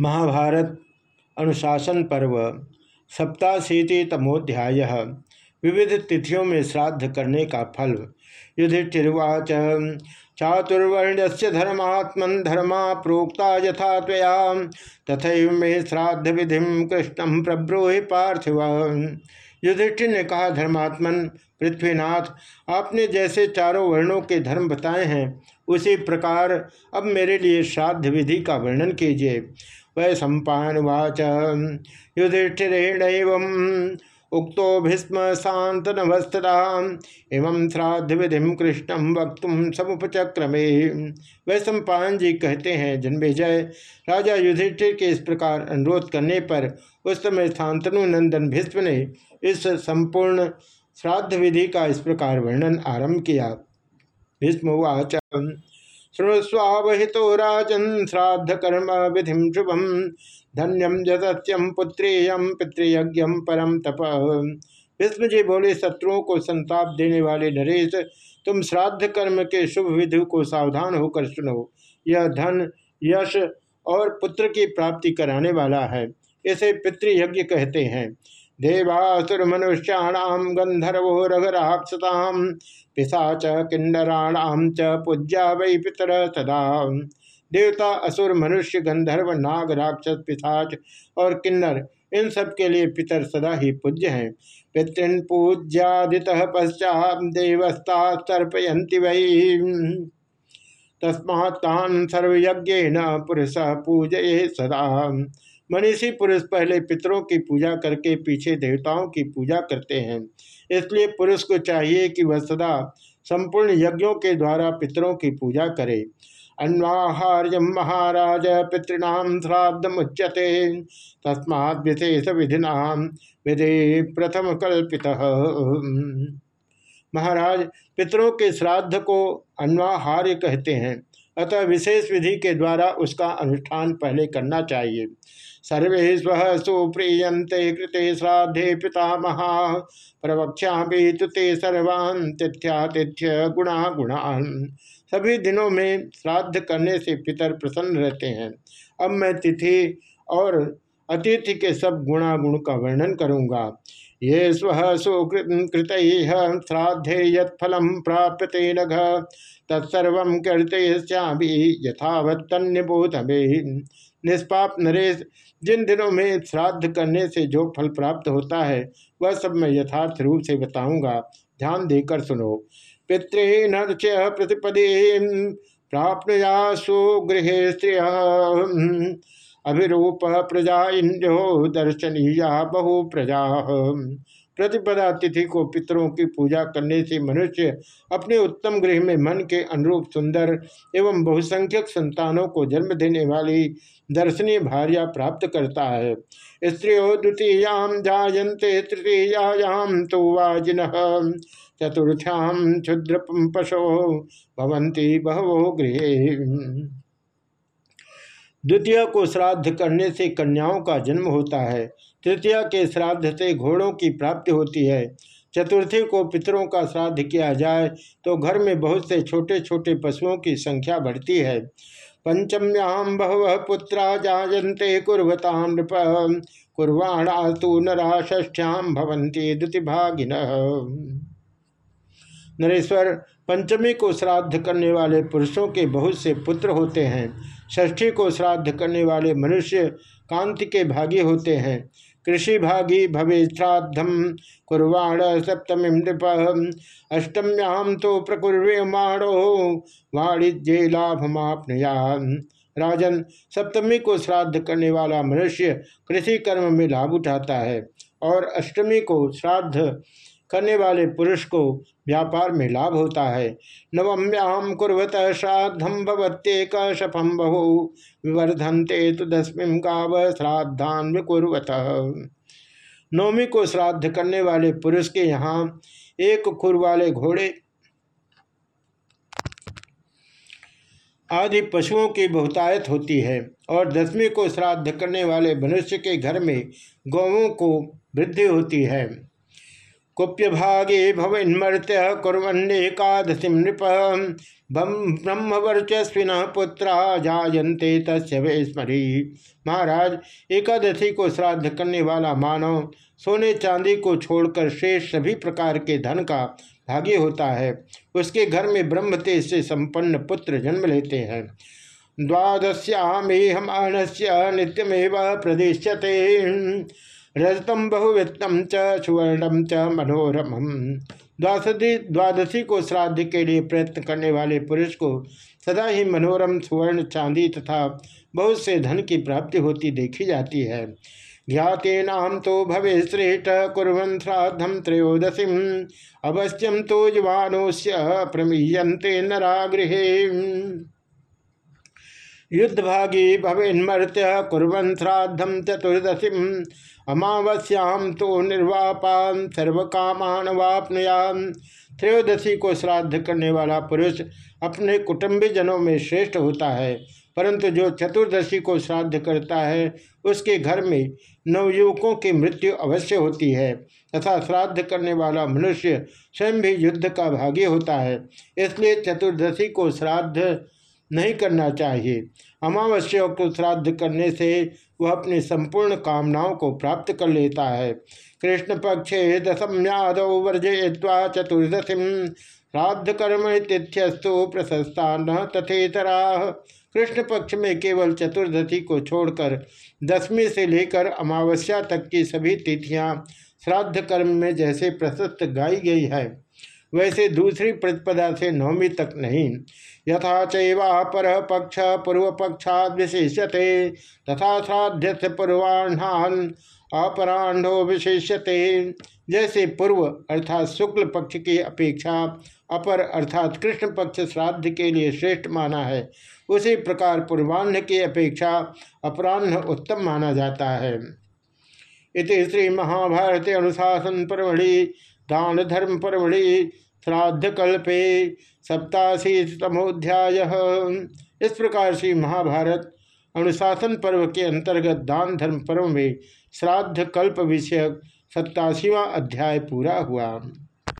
महाभारत अनुशासन पर्व सप्ताशीति तमोध्याय विविध तिथियों में श्राद्ध करने का फल। युधिष्ठिर्वाच चातुर्वर्ण से धर्मात्मन धर्मा प्रोक्ता यथा तथा मे श्राद्ध विधि कृष्ण प्रब्रूहि पार्थिव युधिष्ठिर ने कहा, धर्मात्मन, पृथ्वीनाथ, आपने जैसे चारों वर्णों के धर्म बताए हैं, उसी प्रकार अब मेरे लिए श्राद्ध विधि का वर्णन कीजिए। वै सम्पावाच युधिष्ठिरेण उक्तो भीस्म शांतनभस्तरा एवं श्राद्ध विधि कृष्ण वक्त समुपचक्रमे। वै सम्पान जी कहते हैं जन्मेजय राजा युधिष्ठिर के इस प्रकार अनुरोध करने पर उस समय शांतनु नंदन भीष्म ने इस संपूर्ण श्राद्ध विधि का इस प्रकार वर्णन आरंभ किया। भीष्मवाच शृणुस्वावहितो राजन श्राद्ध कर्म विधि शुभम। धन्यम जतत्यम पुत्रेयम पितृयज्ञम परम तप। विष्णु जी बोले, शत्रुओं को संताप देने वाले नरेश, तुम श्राद्ध कर्म के शुभ विधि को सावधान होकर सुनो। यह धन, यश और पुत्र की प्राप्ति कराने वाला है। इसे पितृयज्ञ कहते हैं। देवासुर मनुष्याणाम गंधर्वो रघराक्षताम पिशाच किन्नराणाम च पूज्या वै पितर सदा। देवता, असुर, मनुष्य गंधर्व नाग, राक्षस, पिशाच और किन्नर, इन सब के लिए पितर सदा ही पूज्य हैं। पितृन पूज्यादित पश्चात देवस्ता तर्पयंती वही तस्मात्तान सर्वयज्ञ न पुरुष पूजये सदा। मनीषी पुरुष पहले पितरों की पूजा करके पीछे देवताओं की पूजा करते हैं। इसलिए पुरुष को चाहिए कि वह सदा संपूर्ण यज्ञों के द्वारा पितरों की पूजा करे। अन्वाहार्य महाराज पितृणाम श्राद्ध मुच्यते तस्मा विशेष विधिना विधि प्रथम कल्पित। महाराज, पितरों के श्राद्ध को अन्वाहार्य कहते हैं। अतः विशेष विधि के द्वारा उसका अनुष्ठान पहले करना चाहिए। सर्वे स्व सुप्रीयते कृते श्राद्धे पितामहा। प्रवक्षा भी तुते सर्वान् तिथ्यातिथ्य गुणा गुणान सभी दिनों में श्राद्ध करने से पितर प्रसन्न रहते हैं। अब मैं तिथि और अतिथि के सब गुणागुण का वर्णन करूँगा। ये स्व सुकृत श्राद्धे यत्फलम प्राप्यते नघ। तत्सर्व करते तन्यबोध निष्पाप नरेश, जिन दिनों में श्राद्ध करने से जो फल प्राप्त होता है, वह सब मैं यथार्थ रूप से बताऊँगा। ध्यान देकर सुनो। पितृनर्च प्रतिपदे प्राप्नुया सुगृह स्त्रिय अभिरूप प्रजा इंद्रो दर्शनीया बहु प्रजा। प्रतिपदा तिथि को पितरों की पूजा करने से मनुष्य अपने उत्तम गृह में मन के अनुरूप सुंदर एवं बहुसंख्यक संतानों को जन्म देने वाली दर्शनीय भार्या प्राप्त करता है। स्त्रियो द्वितीयाम जायन्ते तृतीयाम तो वाजिन चतुर्थ्याम क्षुद्र पशो भवंती बहवो गृह। द्वितीय को श्राद्ध करने से कन्याओं का जन्म होता है। तृतीय के श्राद्ध से घोड़ों की प्राप्ति होती है। चतुर्थी को पितरों का श्राद्ध किया जाए तो घर में बहुत से छोटे छोटे पशुओं की संख्या बढ़ती है। पंचम्याम बहव पुत्रा जायन्ते कुर्वताम नृप। कुर्वाणा तो नरा ष्ठ्याम भवंती द्युतिभागिन। नरेश्वर पंचमी को श्राद्ध करने वाले पुरुषों के बहुत से पुत्र होते हैं। षष्ठी को श्राद्ध करने वाले मनुष्य कांति के भागी होते हैं। कृषि भागी भवे श्राद्धम कुर्वाण सप्तमी नृप। अष्टम्याम तो प्रकुर्वेमाणो वाणिज्य लाभमापनया राजन, सप्तमी को श्राद्ध करने वाला मनुष्य कृषि कर्म में लाभ उठाता है और अष्टमी को श्राद्ध करने वाले पुरुष को व्यापार में लाभ होता है। नवम्याम कुरत श्राद्धम भवत्येक शफम बहु। विवर्धनते तो दसवीं गाव श्राद्धान कुरत नवमी को श्राद्ध करने वाले पुरुष के यहाँ एक खुर वाले घोड़े आदि पशुओं की बहुतायत होती है और दसवीं को श्राद्ध करने वाले मनुष्य के घर में गौवों को वृद्धि होती है। कुप्य भागे भवन्मर्त्य कुरन्नेकादशी नृप। ब्रह्मवर्चस्विन पुत्रा जायन्ते तस्य स्मरी। महाराज, एकादशी को श्राद्ध करने वाला मानव सोने चांदी को छोड़कर शेष सभी प्रकार के धन का भागी होता है। उसके घर में ब्रह्म तेज से संपन्न पुत्र जन्म लेते हैं। द्वादश्यामेहमानस्य नित्यमेव प्रदिश्यते। रजतम बहुवित्तम च, सुवर्णम च मनोरम द्वादशी द्वादशी को श्राद्ध के लिए प्रयत्न करने वाले पुरुष को सदा ही मनोरम, सुवर्ण, चांदी तथा बहुत से धन की प्राप्ति होती देखी जाती है। नाम तो भवे श्रेष्ठ कुरन श्राद्धम त्रयोदशी। अवश्यम तो युवानोस्य प्रमीयते नरागृह युद्धभागी भवेन्मर्त्य कुरन श्राद्धम चतुर्दशी। अमावस्याम तो निर्वापान सर्वकामान वापनयाम त्रयोदशी को श्राद्ध करने वाला पुरुष अपने कुटुंबी जनों में श्रेष्ठ होता है, परंतु जो चतुर्दशी को श्राद्ध करता है, उसके घर में नवयुवकों की मृत्यु अवश्य होती है, तथा श्राद्ध करने वाला मनुष्य स्वयं भी युद्ध का भागी होता है, इसलिए चतुर्दशी को श्राद्ध नहीं करना चाहिए। अमावस्या को श्राद्ध करने से वह अपनी संपूर्ण कामनाओं को प्राप्त कर लेता है। कृष्ण पक्षे दशम्यादौ वर्जय्वा चतुर्दशी। श्राद्ध कर्म तिथ्यस्तु प्रशस्ता न तथेतरा। कृष्ण पक्ष में केवल चतुर्दशी को छोड़कर दसवीं से लेकर अमावस्या तक की सभी तिथियाँ श्राद्ध कर्म में जैसे प्रशस्त गाई गई है। वैसे दूसरी प्रतिपदा से नवमी तक नहीं। यथा चैवा पर पक्ष पूर्व पक्षा विशेषते तथा श्राद्ध से पूर्वाह्न अपराह्नो विशेषते जैसे पूर्व अर्थात शुक्ल पक्ष की अपेक्षा अपर अर्थात कृष्ण पक्ष श्राद्ध के लिए श्रेष्ठ माना है। उसी प्रकार पूर्वाह्न की अपेक्षा अपराह्न उत्तम माना जाता है। इति श्री महाभारत अनुशासन परमढ़ि दान धर्म परमणि श्राद्ध कल्पे सप्ताशीतमोध्याय इस प्रकार से महाभारत अनुशासन पर्व के अंतर्गत दान धर्म पर्व में श्राद्ध कल्प विषयक सत्तासीवा अध्याय पूरा हुआ।